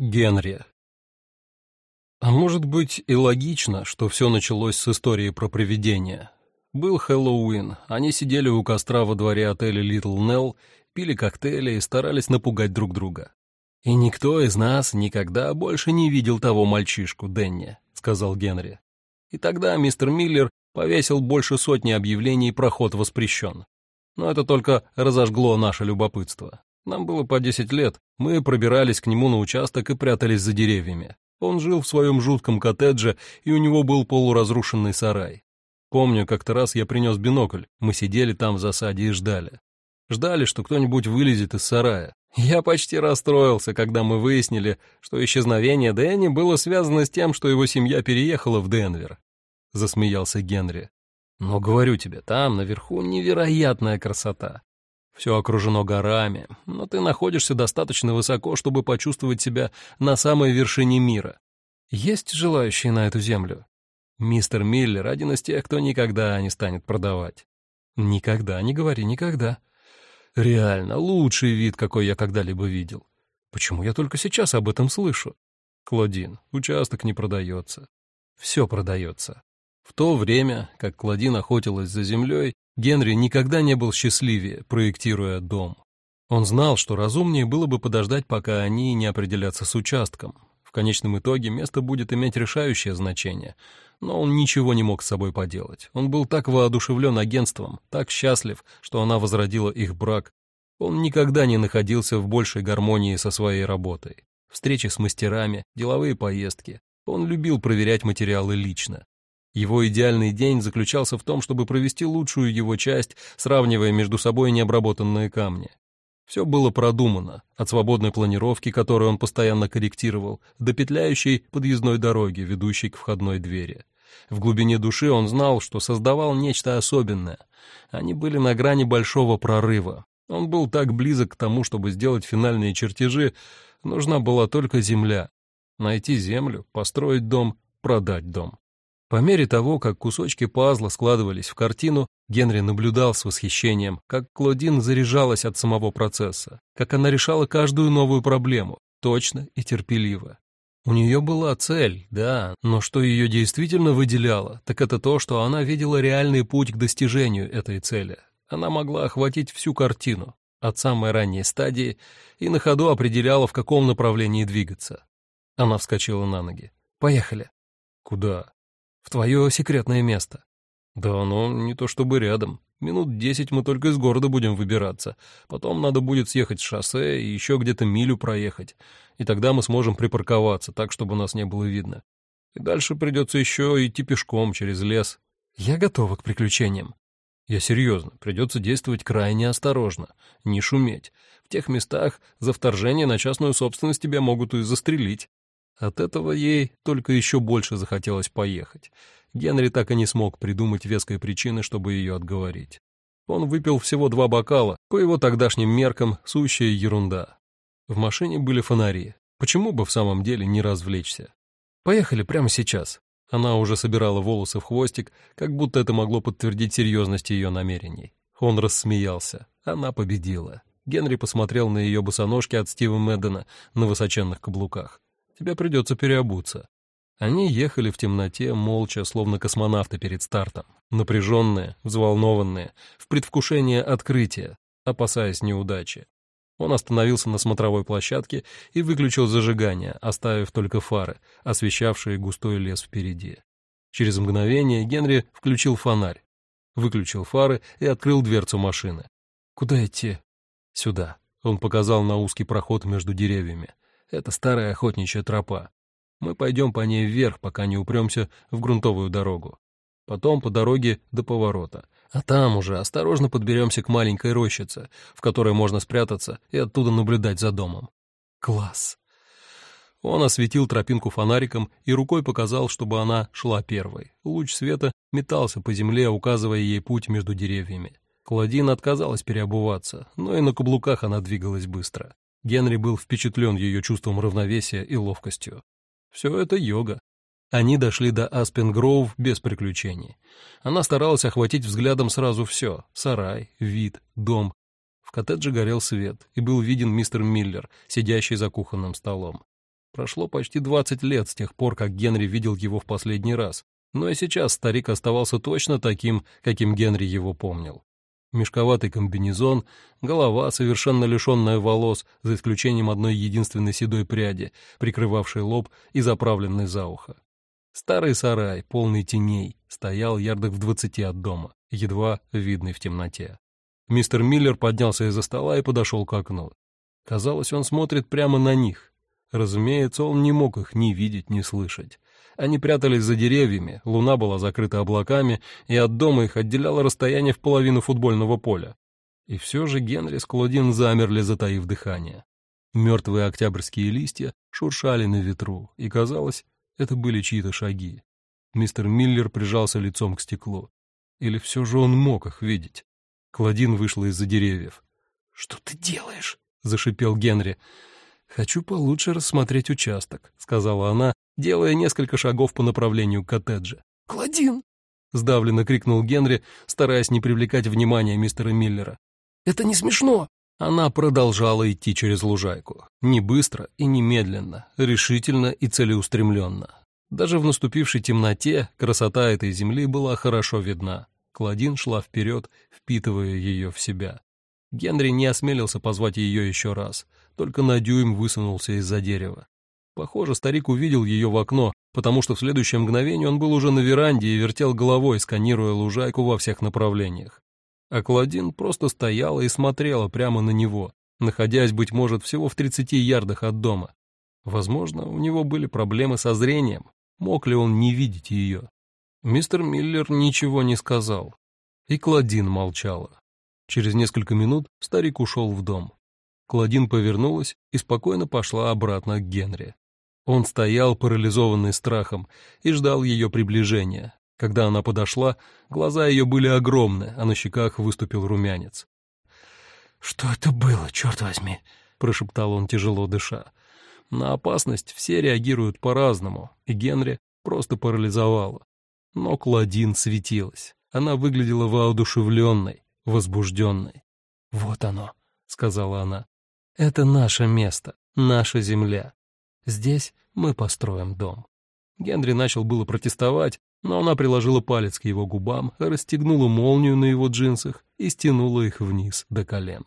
Генри. А может быть и логично, что все началось с истории про привидения. Был Хэллоуин, они сидели у костра во дворе отеля Литл Нелл, пили коктейли и старались напугать друг друга. «И никто из нас никогда больше не видел того мальчишку, Денни», — сказал Генри. И тогда мистер Миллер повесил больше сотни объявлений «Проход воспрещен». Но это только разожгло наше любопытство. Нам было по десять лет, мы пробирались к нему на участок и прятались за деревьями. Он жил в своем жутком коттедже, и у него был полуразрушенный сарай. Помню, как-то раз я принес бинокль, мы сидели там в засаде и ждали. Ждали, что кто-нибудь вылезет из сарая. Я почти расстроился, когда мы выяснили, что исчезновение Дэнни было связано с тем, что его семья переехала в Денвер. Засмеялся Генри. Но говорю тебе, там наверху невероятная красота. Все окружено горами, но ты находишься достаточно высоко, чтобы почувствовать себя на самой вершине мира. Есть желающие на эту землю? Мистер Миллер — один из тех, кто никогда не станет продавать. Никогда, не говори никогда. Реально, лучший вид, какой я когда-либо видел. Почему я только сейчас об этом слышу? Клодин, участок не продается. Все продается. В то время, как Клодин охотилась за землей, Генри никогда не был счастливее, проектируя дом. Он знал, что разумнее было бы подождать, пока они не определятся с участком. В конечном итоге место будет иметь решающее значение, но он ничего не мог с собой поделать. Он был так воодушевлен агентством, так счастлив, что она возродила их брак. Он никогда не находился в большей гармонии со своей работой. Встречи с мастерами, деловые поездки. Он любил проверять материалы лично. Его идеальный день заключался в том, чтобы провести лучшую его часть, сравнивая между собой необработанные камни. Все было продумано, от свободной планировки, которую он постоянно корректировал, до петляющей подъездной дороги, ведущей к входной двери. В глубине души он знал, что создавал нечто особенное. Они были на грани большого прорыва. Он был так близок к тому, чтобы сделать финальные чертежи, нужна была только земля. Найти землю, построить дом, продать дом. По мере того, как кусочки пазла складывались в картину, Генри наблюдал с восхищением, как Клодин заряжалась от самого процесса, как она решала каждую новую проблему, точно и терпеливо. У нее была цель, да, но что ее действительно выделяло, так это то, что она видела реальный путь к достижению этой цели. Она могла охватить всю картину, от самой ранней стадии, и на ходу определяла, в каком направлении двигаться. Она вскочила на ноги. «Поехали». «Куда?» В твое секретное место. Да оно не то чтобы рядом. Минут десять мы только из города будем выбираться. Потом надо будет съехать с шоссе и еще где-то милю проехать. И тогда мы сможем припарковаться так, чтобы нас не было видно. И дальше придется еще идти пешком через лес. Я готова к приключениям. Я серьезно, придется действовать крайне осторожно, не шуметь. В тех местах за вторжение на частную собственность тебя могут и застрелить. От этого ей только еще больше захотелось поехать. Генри так и не смог придумать веской причины, чтобы ее отговорить. Он выпил всего два бокала, по его тогдашним меркам сущая ерунда. В машине были фонари. Почему бы в самом деле не развлечься? Поехали прямо сейчас. Она уже собирала волосы в хвостик, как будто это могло подтвердить серьезность ее намерений. Он рассмеялся. Она победила. Генри посмотрел на ее босоножки от Стива Мэддена на высоченных каблуках тебе придется переобуться». Они ехали в темноте, молча, словно космонавты перед стартом, напряженные, взволнованные, в предвкушении открытия, опасаясь неудачи. Он остановился на смотровой площадке и выключил зажигание, оставив только фары, освещавшие густой лес впереди. Через мгновение Генри включил фонарь, выключил фары и открыл дверцу машины. «Куда идти?» «Сюда». Он показал на узкий проход между деревьями. Это старая охотничья тропа. Мы пойдем по ней вверх, пока не упремся в грунтовую дорогу. Потом по дороге до поворота. А там уже осторожно подберемся к маленькой рощице, в которой можно спрятаться и оттуда наблюдать за домом. Класс! Он осветил тропинку фонариком и рукой показал, чтобы она шла первой. Луч света метался по земле, указывая ей путь между деревьями. Клодин отказалась переобуваться, но и на каблуках она двигалась быстро. Генри был впечатлен ее чувством равновесия и ловкостью. Все это йога. Они дошли до Аспенгроув без приключений. Она старалась охватить взглядом сразу все — сарай, вид, дом. В коттедже горел свет, и был виден мистер Миллер, сидящий за кухонным столом. Прошло почти 20 лет с тех пор, как Генри видел его в последний раз, но и сейчас старик оставался точно таким, каким Генри его помнил. Мешковатый комбинезон, голова, совершенно лишенная волос, за исключением одной единственной седой пряди, прикрывавшей лоб и заправленной за ухо. Старый сарай, полный теней, стоял ярдах в двадцати от дома, едва видный в темноте. Мистер Миллер поднялся из-за стола и подошел к окну. Казалось, он смотрит прямо на них. Разумеется, он не мог их ни видеть, ни слышать. Они прятались за деревьями, луна была закрыта облаками, и от дома их отделяло расстояние в половину футбольного поля. И все же Генри с Клодин замерли, затаив дыхание. Мертвые октябрьские листья шуршали на ветру, и, казалось, это были чьи-то шаги. Мистер Миллер прижался лицом к стеклу. Или все же он мог их видеть? Клодин вышла из-за деревьев. «Что ты делаешь?» — зашипел Генри. «Хочу получше рассмотреть участок», — сказала она, делая несколько шагов по направлению к коттеджа. «Клодин!» — сдавленно крикнул Генри, стараясь не привлекать внимания мистера Миллера. «Это не смешно!» Она продолжала идти через лужайку. Не быстро и не медленно, решительно и целеустремленно. Даже в наступившей темноте красота этой земли была хорошо видна. Клодин шла вперед, впитывая ее в себя. Генри не осмелился позвать ее еще раз, только на дюйм высунулся из-за дерева. Похоже, старик увидел ее в окно, потому что в следующее мгновение он был уже на веранде и вертел головой, сканируя лужайку во всех направлениях. А Клодин просто стояла и смотрела прямо на него, находясь, быть может, всего в 30 ярдах от дома. Возможно, у него были проблемы со зрением. Мог ли он не видеть ее? Мистер Миллер ничего не сказал. И Клодин молчала. Через несколько минут старик ушел в дом. Клодин повернулась и спокойно пошла обратно к Генри. Он стоял, парализованный страхом, и ждал ее приближения, когда она подошла, глаза ее были огромны, а на щеках выступил румянец. «Что это было, черт возьми?» — прошептал он, тяжело дыша. На опасность все реагируют по-разному, и Генри просто парализовала. Но Кладин светилась. Она выглядела воодушевленной, возбужденной. «Вот оно», — сказала она. «Это наше место, наша земля. Здесь мы построим дом». Генри начал было протестовать, но она приложила палец к его губам, расстегнула молнию на его джинсах и стянула их вниз до колен.